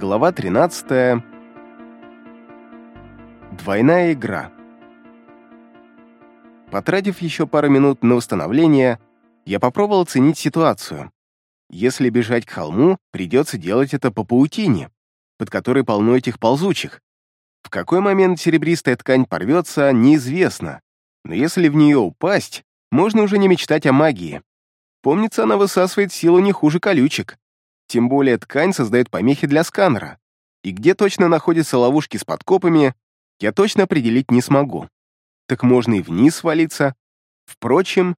Глава 13. Двойная игра. Потратив еще пару минут на установление, я попробовал оценить ситуацию. Если бежать к холму, придется делать это по паутине, под которой полно этих ползучих. В какой момент серебристая ткань порвется, неизвестно, но если в нее упасть, можно уже не мечтать о магии. Помнится, она высасывает силу не хуже колючек. Тем более ткань создает помехи для сканера. И где точно находятся ловушки с подкопами, я точно определить не смогу. Так можно и вниз свалиться. Впрочем,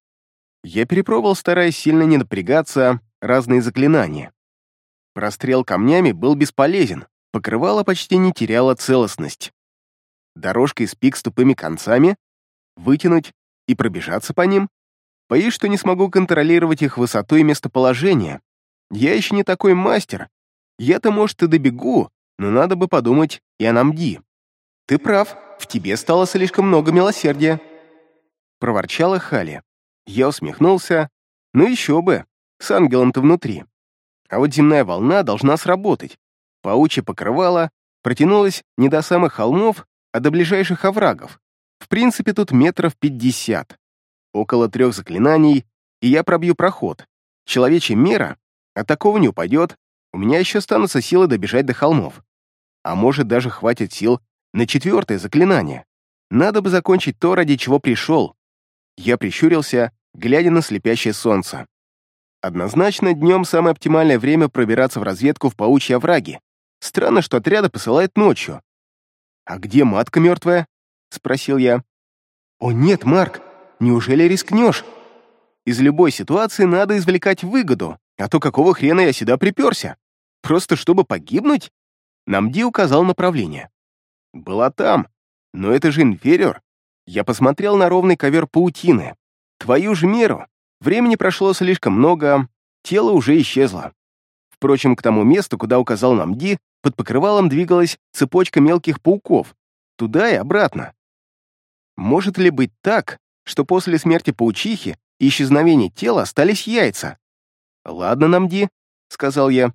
я перепробовал, стараясь сильно не напрягаться, разные заклинания. Прострел камнями был бесполезен, покрывало почти не теряло целостность. Дорожка из пик с тупыми концами, вытянуть и пробежаться по ним. Боюсь, что не смогу контролировать их высоту и местоположение, я еще не такой мастер. Я-то, может, и добегу, но надо бы подумать и о Намди. Ты прав, в тебе стало слишком много милосердия. Проворчала Хали. Я усмехнулся. Ну еще бы, с ангелом-то внутри. А вот земная волна должна сработать. Паучье покрывало протянулось не до самых холмов, а до ближайших оврагов. В принципе, тут метров пятьдесят. Около трех заклинаний, и я пробью проход. Человечья мера от такого не упадет, у меня еще останутся силы добежать до холмов. А может, даже хватит сил на четвертое заклинание. Надо бы закончить то, ради чего пришел. Я прищурился, глядя на слепящее солнце. Однозначно, днем самое оптимальное время пробираться в разведку в паучьи овраги. Странно, что отряды посылают ночью. «А где матка мертвая?» — спросил я. «О нет, Марк, неужели рискнешь? Из любой ситуации надо извлекать выгоду, а то какого хрена я сюда приперся? Просто чтобы погибнуть? Намди указал направление. Была там, но это же инфериор. Я посмотрел на ровный ковер паутины. Твою же меру. Времени прошло слишком много, тело уже исчезло. Впрочем, к тому месту, куда указал Намди, под покрывалом двигалась цепочка мелких пауков, туда и обратно. Может ли быть так, что после смерти паучихи и исчезновения тела остались яйца? «Ладно, Намди», — сказал я.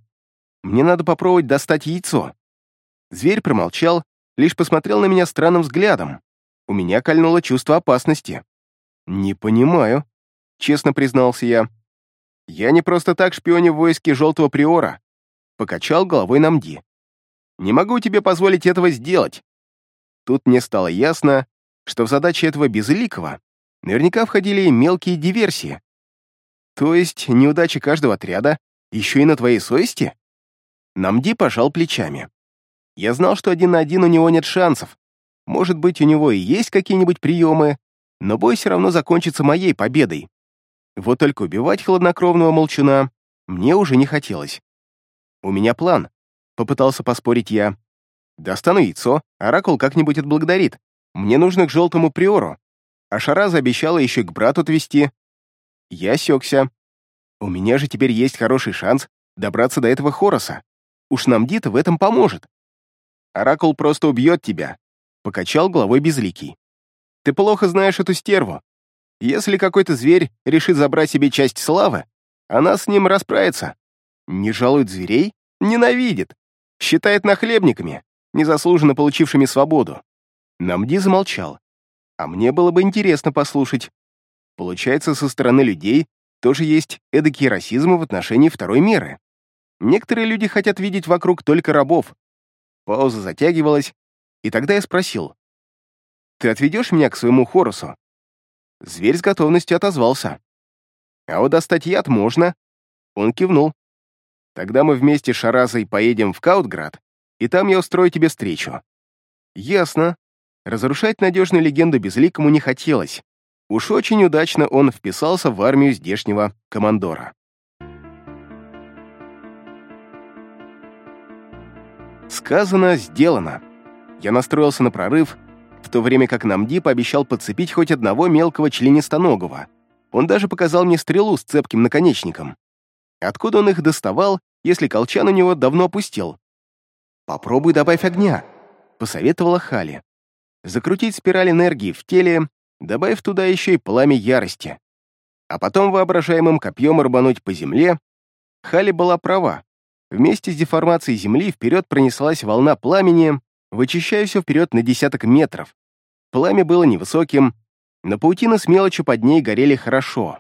«Мне надо попробовать достать яйцо». Зверь промолчал, лишь посмотрел на меня странным взглядом. У меня кольнуло чувство опасности. «Не понимаю», — честно признался я. «Я не просто так шпионю в войске Желтого Приора», — покачал головой Намди. «Не могу тебе позволить этого сделать». Тут мне стало ясно, что в задачи этого безликого наверняка входили и мелкие диверсии. То есть неудачи каждого отряда еще и на твоей совести? Намди пожал плечами. Я знал, что один на один у него нет шансов. Может быть, у него и есть какие-нибудь приемы, но бой все равно закончится моей победой. Вот только убивать хладнокровного молчуна мне уже не хотелось. «У меня план», — попытался поспорить я. «Достану яйцо, Оракул как-нибудь отблагодарит. Мне нужно к желтому приору. А Шараза обещала еще к брату отвезти. Я осекся. У меня же теперь есть хороший шанс добраться до этого Хороса. Уж нам Дита в этом поможет. Оракул просто убьет тебя, — покачал головой Безликий. Ты плохо знаешь эту стерву. Если какой-то зверь решит забрать себе часть славы, она с ним расправится. Не жалует зверей? Ненавидит. Считает нахлебниками, незаслуженно получившими свободу. Намди замолчал. А мне было бы интересно послушать, Получается, со стороны людей тоже есть эдакий расизм в отношении второй меры. Некоторые люди хотят видеть вокруг только рабов. Пауза затягивалась, и тогда я спросил. «Ты отведешь меня к своему Хорусу?» Зверь с готовностью отозвался. «А вот достать яд можно». Он кивнул. «Тогда мы вместе с Шаразой поедем в Каутград, и там я устрою тебе встречу». «Ясно». Разрушать надежную легенду безликому не хотелось. Уж очень удачно он вписался в армию здешнего командора. Сказано, сделано. Я настроился на прорыв, в то время как Намди пообещал подцепить хоть одного мелкого членистоногого. Он даже показал мне стрелу с цепким наконечником. Откуда он их доставал, если колчан у него давно опустил? «Попробуй добавь огня», — посоветовала Хали. Закрутить спираль энергии в теле добавив туда еще и пламя ярости. А потом воображаемым копьем рубануть по земле, Хали была права. Вместе с деформацией Земли вперед пронеслась волна пламени, вычищая все вперед на десяток метров. Пламя было невысоким, но паутина с мелочью под ней горели хорошо.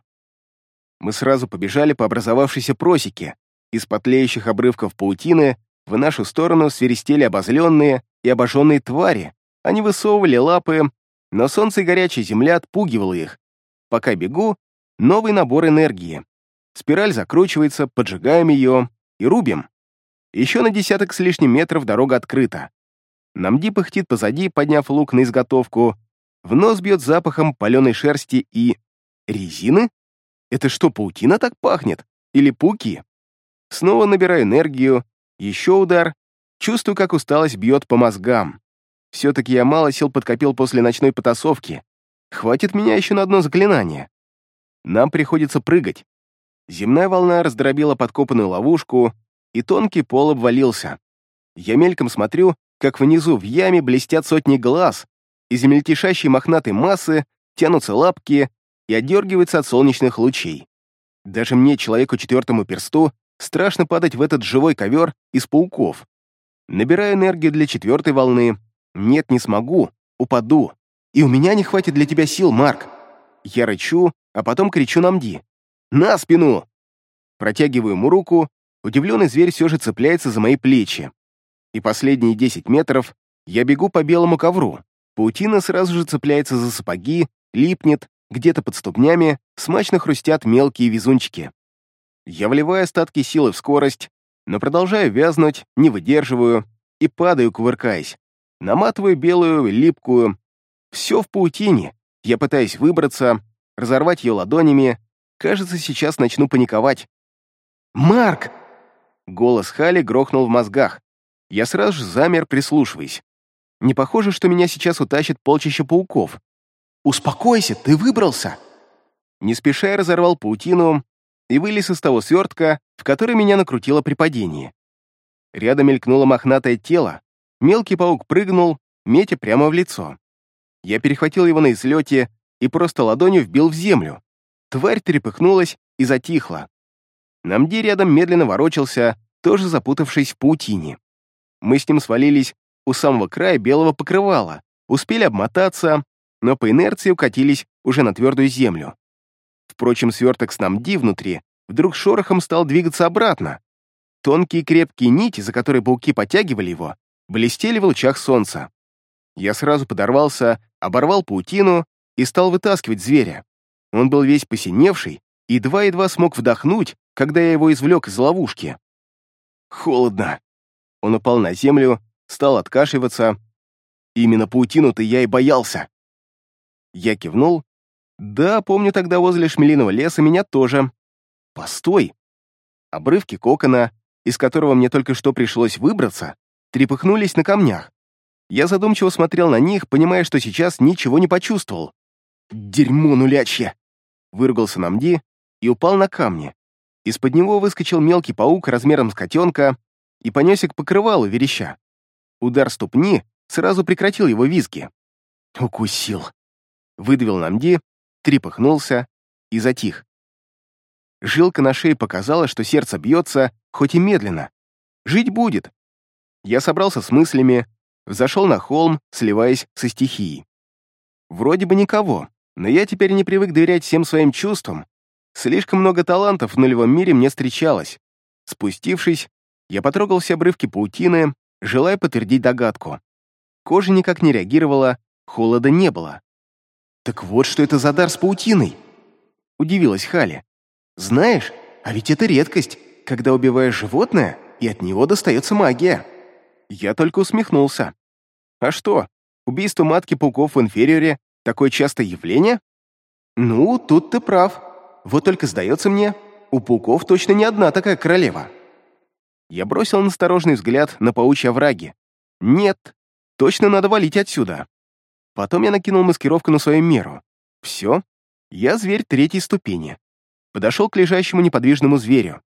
Мы сразу побежали по образовавшейся просеке. Из потлеющих обрывков паутины в нашу сторону свиристели обозленные и обожженные твари. Они высовывали лапы, но солнце и горячая земля отпугивало их. Пока бегу, новый набор энергии. Спираль закручивается, поджигаем ее и рубим. Еще на десяток с лишним метров дорога открыта. Намди пыхтит позади, подняв лук на изготовку. В нос бьет запахом паленой шерсти и... резины? Это что, паутина так пахнет? Или пуки? Снова набираю энергию, еще удар. Чувствую, как усталость бьет по мозгам. Все-таки я мало сил подкопил после ночной потасовки. Хватит меня еще на одно заклинание. Нам приходится прыгать. Земная волна раздробила подкопанную ловушку, и тонкий пол обвалился. Я мельком смотрю, как внизу в яме блестят сотни глаз, из мельтешащей мохнатой массы тянутся лапки и отдергиваются от солнечных лучей. Даже мне, человеку четвертому персту, страшно падать в этот живой ковер из пауков. Набираю энергию для четвертой волны. Нет, не смогу, упаду. И у меня не хватит для тебя сил, Марк. Я рычу, а потом кричу на Мди. «На спину!» Протягиваю ему руку, удивленный зверь все же цепляется за мои плечи. И последние 10 метров я бегу по белому ковру. Паутина сразу же цепляется за сапоги, липнет, где-то под ступнями смачно хрустят мелкие везунчики. Я вливаю остатки силы в скорость, но продолжаю вязнуть, не выдерживаю и падаю, кувыркаясь. Наматываю белую, липкую. Все в паутине. Я пытаюсь выбраться, разорвать ее ладонями. Кажется, сейчас начну паниковать. «Марк!» Голос Хали грохнул в мозгах. Я сразу же замер, прислушиваясь. Не похоже, что меня сейчас утащит полчища пауков. «Успокойся, ты выбрался!» Не спеша я разорвал паутину и вылез из того свертка, в который меня накрутило при падении. Рядом мелькнуло мохнатое тело, мелкий паук прыгнул, метя прямо в лицо. Я перехватил его на излете и просто ладонью вбил в землю. Тварь трепыхнулась и затихла. Намди рядом медленно ворочался, тоже запутавшись в паутине. Мы с ним свалились у самого края белого покрывала, успели обмотаться, но по инерции укатились уже на твердую землю. Впрочем, сверток с намди внутри вдруг шорохом стал двигаться обратно. Тонкие крепкие нити, за которые пауки потягивали его, блестели в лучах солнца. Я сразу подорвался, оборвал паутину и стал вытаскивать зверя. Он был весь посиневший, и едва-едва смог вдохнуть, когда я его извлек из ловушки. Холодно. Он упал на землю, стал откашливаться. Именно паутину-то я и боялся. Я кивнул. Да, помню тогда возле шмелиного леса меня тоже. Постой. Обрывки кокона, из которого мне только что пришлось выбраться, трепыхнулись на камнях. Я задумчиво смотрел на них, понимая, что сейчас ничего не почувствовал. «Дерьмо нулячье!» Выругался Намди и упал на камни. Из-под него выскочил мелкий паук размером с котенка и понесся к покрывалу вереща. Удар ступни сразу прекратил его визги. «Укусил!» Выдавил Намди, трепыхнулся и затих. Жилка на шее показала, что сердце бьется, хоть и медленно. Жить будет. Я собрался с мыслями, взошел на холм, сливаясь со стихией. Вроде бы никого, но я теперь не привык доверять всем своим чувствам. Слишком много талантов в нулевом мире мне встречалось. Спустившись, я потрогал все обрывки паутины, желая подтвердить догадку. Кожа никак не реагировала, холода не было. «Так вот, что это за дар с паутиной!» Удивилась Хали. «Знаешь, а ведь это редкость, когда убиваешь животное, и от него достается магия». Я только усмехнулся. «А что, убийство матки пауков в инфериоре такое частое явление?» «Ну, тут ты прав. Вот только сдается мне, у пауков точно не одна такая королева». Я бросил насторожный взгляд на паучьи овраги. «Нет, точно надо валить отсюда». Потом я накинул маскировку на свою меру. Все, я зверь третьей ступени. Подошел к лежащему неподвижному зверю.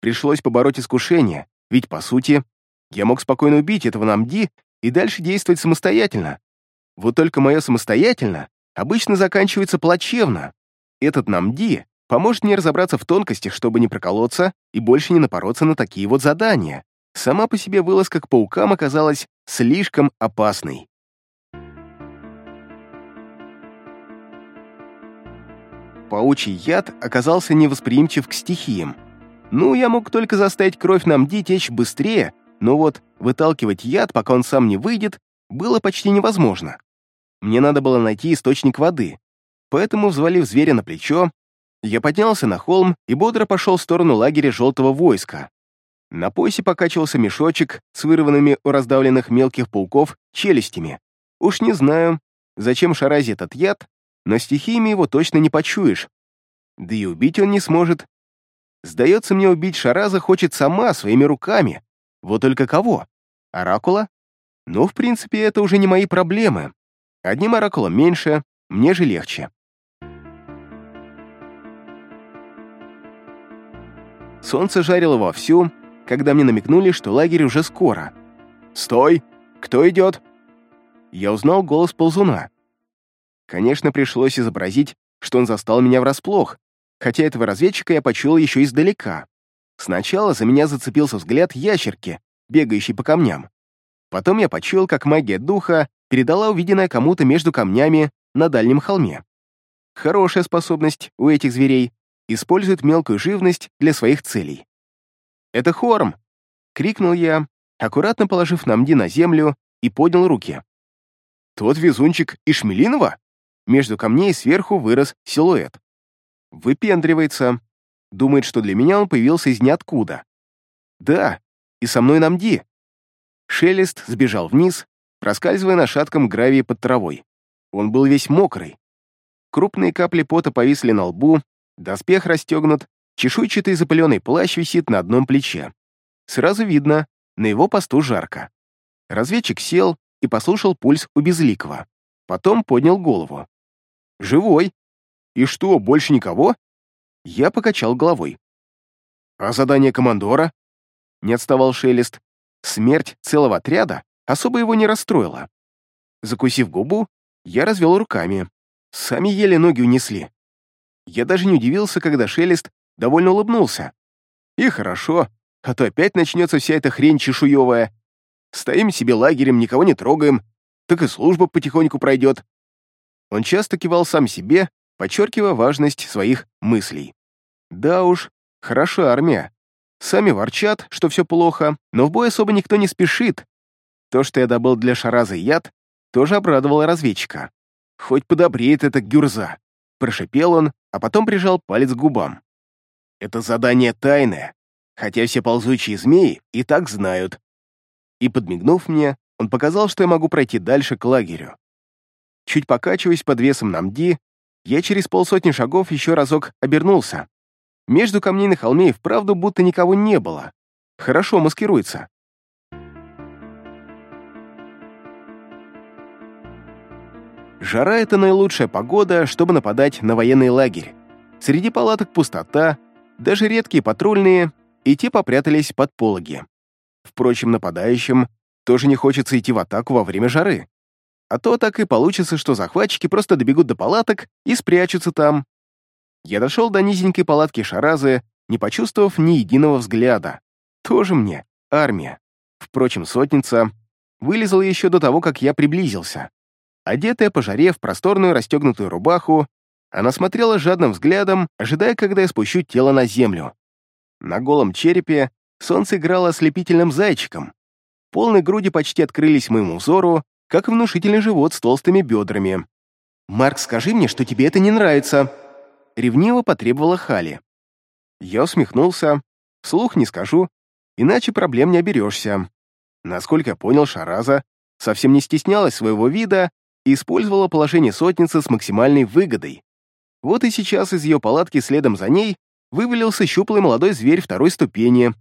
Пришлось побороть искушение, ведь, по сути, я мог спокойно убить этого Намди и дальше действовать самостоятельно. Вот только мое самостоятельно обычно заканчивается плачевно. Этот Намди Поможет мне разобраться в тонкостях, чтобы не проколоться и больше не напороться на такие вот задания. Сама по себе вылазка к паукам оказалась слишком опасной. Паучий яд оказался невосприимчив к стихиям. Ну, я мог только заставить кровь на мди течь быстрее, но вот выталкивать яд, пока он сам не выйдет, было почти невозможно. Мне надо было найти источник воды, поэтому, взвалив зверя на плечо, я поднялся на холм и бодро пошел в сторону лагеря желтого войска. На поясе покачивался мешочек с вырванными у раздавленных мелких пауков челюстями. Уж не знаю, зачем Шаразе этот яд, но стихиями его точно не почуешь. Да и убить он не сможет. Сдается мне, убить Шараза хочет сама, своими руками. Вот только кого? Оракула? Ну, в принципе, это уже не мои проблемы. Одним оракулом меньше, мне же легче. Солнце жарило вовсю, когда мне намекнули, что лагерь уже скоро. «Стой! Кто идет?» Я узнал голос ползуна. Конечно, пришлось изобразить, что он застал меня врасплох, хотя этого разведчика я почуял еще издалека. Сначала за меня зацепился взгляд ящерки, бегающей по камням. Потом я почуял, как магия духа передала увиденное кому-то между камнями на дальнем холме. Хорошая способность у этих зверей используют мелкую живность для своих целей. «Это Хорм!» — крикнул я, аккуратно положив Намди на землю и поднял руки. «Тот везунчик Ишмелинова?» Между камней сверху вырос силуэт. Выпендривается. Думает, что для меня он появился из ниоткуда. «Да, и со мной Намди!» Шелест сбежал вниз, проскальзывая на шатком гравии под травой. Он был весь мокрый. Крупные капли пота повисли на лбу, Доспех расстегнут, чешуйчатый запыленный плащ висит на одном плече. Сразу видно, на его посту жарко. Разведчик сел и послушал пульс у Безликого. Потом поднял голову. «Живой. И что, больше никого?» Я покачал головой. «А задание командора?» Не отставал Шелест. Смерть целого отряда особо его не расстроила. Закусив губу, я развел руками. Сами еле ноги унесли. Я даже не удивился, когда Шелест довольно улыбнулся. И хорошо, а то опять начнется вся эта хрень чешуевая. Стоим себе лагерем, никого не трогаем, так и служба потихоньку пройдет. Он часто кивал сам себе, подчеркивая важность своих мыслей. Да уж, хорошая армия. Сами ворчат, что все плохо, но в бой особо никто не спешит. То, что я добыл для Шараза яд, тоже обрадовало разведчика. Хоть подобреет эта гюрза. Прошипел он, а потом прижал палец к губам. «Это задание тайное, хотя все ползучие змеи и так знают». И, подмигнув мне, он показал, что я могу пройти дальше к лагерю. Чуть покачиваясь под весом Намди, я через полсотни шагов еще разок обернулся. Между камней на холме и вправду будто никого не было. Хорошо маскируется. Жара — это наилучшая погода, чтобы нападать на военный лагерь. Среди палаток пустота, даже редкие патрульные, и те попрятались под пологи. Впрочем, нападающим тоже не хочется идти в атаку во время жары. А то так и получится, что захватчики просто добегут до палаток и спрячутся там. Я дошел до низенькой палатки Шаразы, не почувствовав ни единого взгляда. Тоже мне армия. Впрочем, сотница вылезла еще до того, как я приблизился. Одетая по жаре в просторную расстегнутую рубаху, она смотрела жадным взглядом, ожидая, когда я спущу тело на землю. На голом черепе солнце играло ослепительным зайчиком. Полные груди почти открылись моему взору, как внушительный живот с толстыми бедрами. «Марк, скажи мне, что тебе это не нравится!» Ревниво потребовала Хали. Я усмехнулся. Вслух не скажу, иначе проблем не оберешься. Насколько я понял, Шараза совсем не стеснялась своего вида и использовала положение сотницы с максимальной выгодой. Вот и сейчас из ее палатки следом за ней вывалился щуплый молодой зверь второй ступени.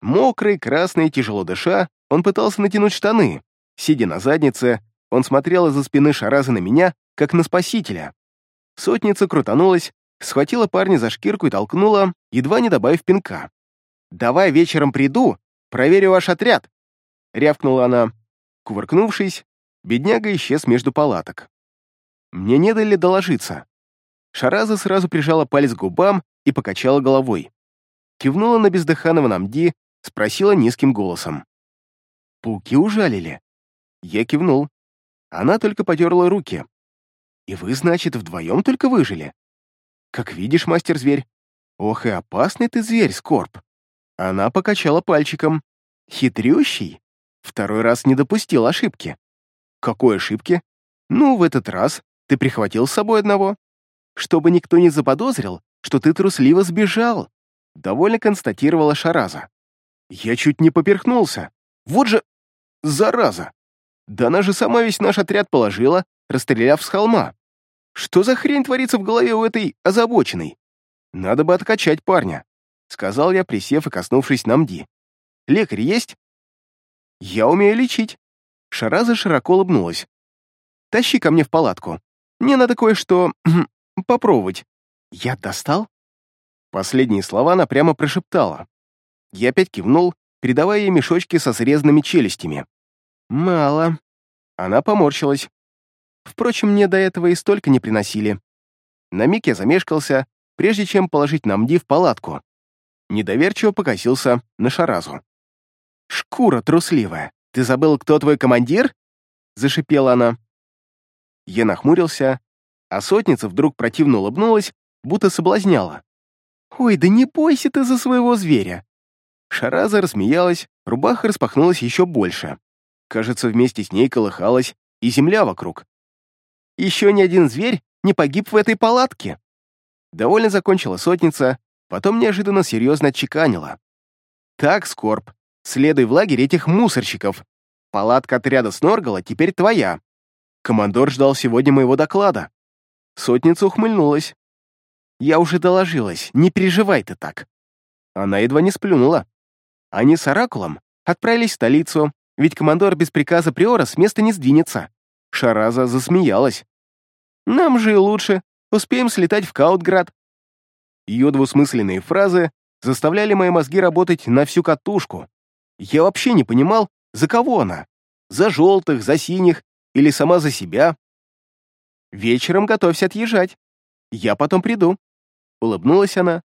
Мокрый, красный, тяжело дыша, он пытался натянуть штаны. Сидя на заднице, он смотрел из-за спины Шараза на меня, как на спасителя. Сотница крутанулась, схватила парня за шкирку и толкнула, едва не добавив пинка. «Давай вечером приду, проверю ваш отряд», — рявкнула она. Кувыркнувшись, Бедняга исчез между палаток. Мне не дали доложиться. Шараза сразу прижала палец к губам и покачала головой. Кивнула на бездыханного Намди, спросила низким голосом. «Пауки ужалили?» Я кивнул. Она только потерла руки. «И вы, значит, вдвоем только выжили?» «Как видишь, мастер-зверь. Ох и опасный ты зверь, Скорб!» Она покачала пальчиком. «Хитрющий? Второй раз не допустил ошибки». «Какой ошибки?» «Ну, в этот раз ты прихватил с собой одного. Чтобы никто не заподозрил, что ты трусливо сбежал», довольно констатировала Шараза. «Я чуть не поперхнулся. Вот же... зараза! Да она же сама весь наш отряд положила, расстреляв с холма. Что за хрень творится в голове у этой озабоченной? Надо бы откачать парня», сказал я, присев и коснувшись Намди. «Лекарь есть?» «Я умею лечить». Шараза широко улыбнулась. «Тащи ко мне в палатку. Мне надо кое-что попробовать». «Я достал?» Последние слова она прямо прошептала. Я опять кивнул, передавая ей мешочки со срезанными челюстями. «Мало». Она поморщилась. Впрочем, мне до этого и столько не приносили. На миг я замешкался, прежде чем положить Намди в палатку. Недоверчиво покосился на Шаразу. «Шкура трусливая, ты забыл, кто твой командир?» Зашипела она. Я нахмурился, а сотница вдруг противно улыбнулась, будто соблазняла. «Ой, да не бойся ты за своего зверя!» Шараза рассмеялась, рубаха распахнулась еще больше. Кажется, вместе с ней колыхалась и земля вокруг. «Еще ни один зверь не погиб в этой палатке!» Довольно закончила сотница, потом неожиданно серьезно отчеканила. «Так, Скорб, следуй в лагерь этих мусорщиков. Палатка отряда Сноргала теперь твоя. Командор ждал сегодня моего доклада. Сотница ухмыльнулась. Я уже доложилась, не переживай ты так. Она едва не сплюнула. Они с Оракулом отправились в столицу, ведь командор без приказа Приора с места не сдвинется. Шараза засмеялась. Нам же и лучше, успеем слетать в Каутград. Ее двусмысленные фразы заставляли мои мозги работать на всю катушку. Я вообще не понимал, за кого она. За желтых, за синих или сама за себя? Вечером готовься отъезжать. Я потом приду. Улыбнулась она.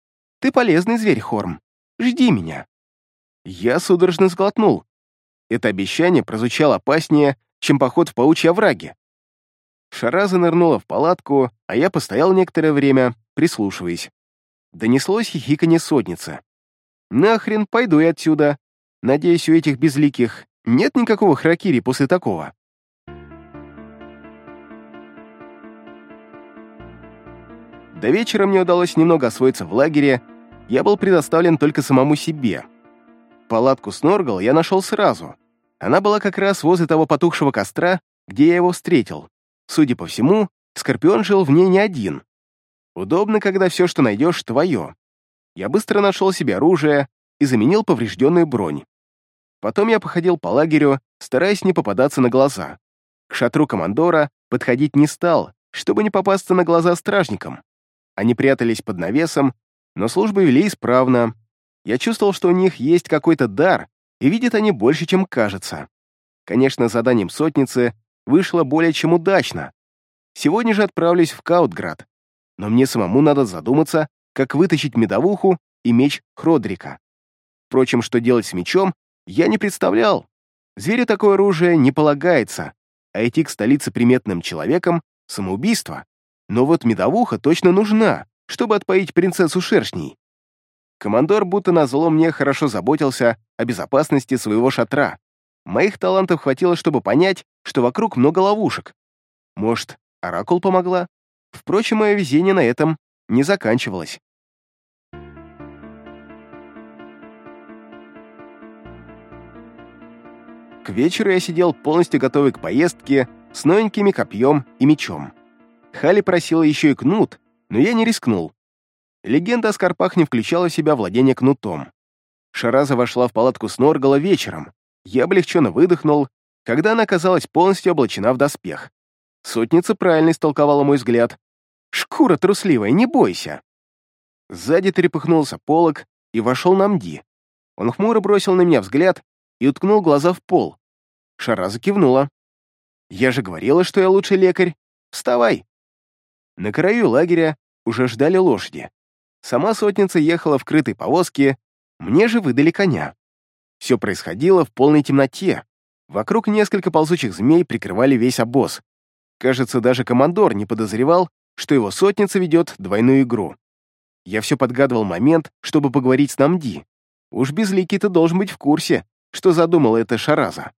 Ты полезный зверь, Хорм. Жди меня. Я судорожно сглотнул. Это обещание прозвучало опаснее, чем поход в паучьи овраги. Шараза нырнула в палатку, а я постоял некоторое время, прислушиваясь. Донеслось хихиканье сотницы. «Нахрен, пойду я отсюда. Надеюсь, у этих безликих нет никакого хракири после такого». До вечера мне удалось немного освоиться в лагере, я был предоставлен только самому себе. Палатку Сноргал я нашел сразу. Она была как раз возле того потухшего костра, где я его встретил. Судя по всему, Скорпион жил в ней не один. Удобно, когда все, что найдешь, твое. Я быстро нашел себе оружие и заменил поврежденную бронь. Потом я походил по лагерю, стараясь не попадаться на глаза. К шатру командора подходить не стал, чтобы не попасться на глаза стражникам. Они прятались под навесом, но службы вели исправно. Я чувствовал, что у них есть какой-то дар, и видят они больше, чем кажется. Конечно, заданием сотницы вышло более чем удачно. Сегодня же отправлюсь в Каутград, но мне самому надо задуматься, как вытащить медовуху и меч Хродрика. Впрочем, что делать с мечом, я не представлял. Зверю такое оружие не полагается, а идти к столице приметным человеком — самоубийство. Но вот медовуха точно нужна, чтобы отпоить принцессу шершней. Командор будто назло мне хорошо заботился о безопасности своего шатра. Моих талантов хватило, чтобы понять, что вокруг много ловушек. Может, Оракул помогла? Впрочем, мое везение на этом не заканчивалось. К вечеру я сидел полностью готовый к поездке с новенькими копьем и мечом. Хали просила еще и кнут, но я не рискнул. Легенда о скорпах не включала в себя владение кнутом. Шараза вошла в палатку Сноргала вечером. Я облегченно выдохнул, когда она оказалась полностью облачена в доспех. Сотница правильно истолковала мой взгляд. «Шкура трусливая, не бойся!» Сзади трепыхнулся полог и вошел на Мди. Он хмуро бросил на меня взгляд и уткнул глаза в пол. Шараза кивнула. «Я же говорила, что я лучший лекарь. Вставай!» На краю лагеря уже ждали лошади. Сама сотница ехала в крытой повозке, мне же выдали коня. Все происходило в полной темноте. Вокруг несколько ползучих змей прикрывали весь обоз. Кажется, даже командор не подозревал, что его сотница ведет двойную игру. Я все подгадывал момент, чтобы поговорить с Намди. Уж безликий ты должен быть в курсе, что задумала эта шараза.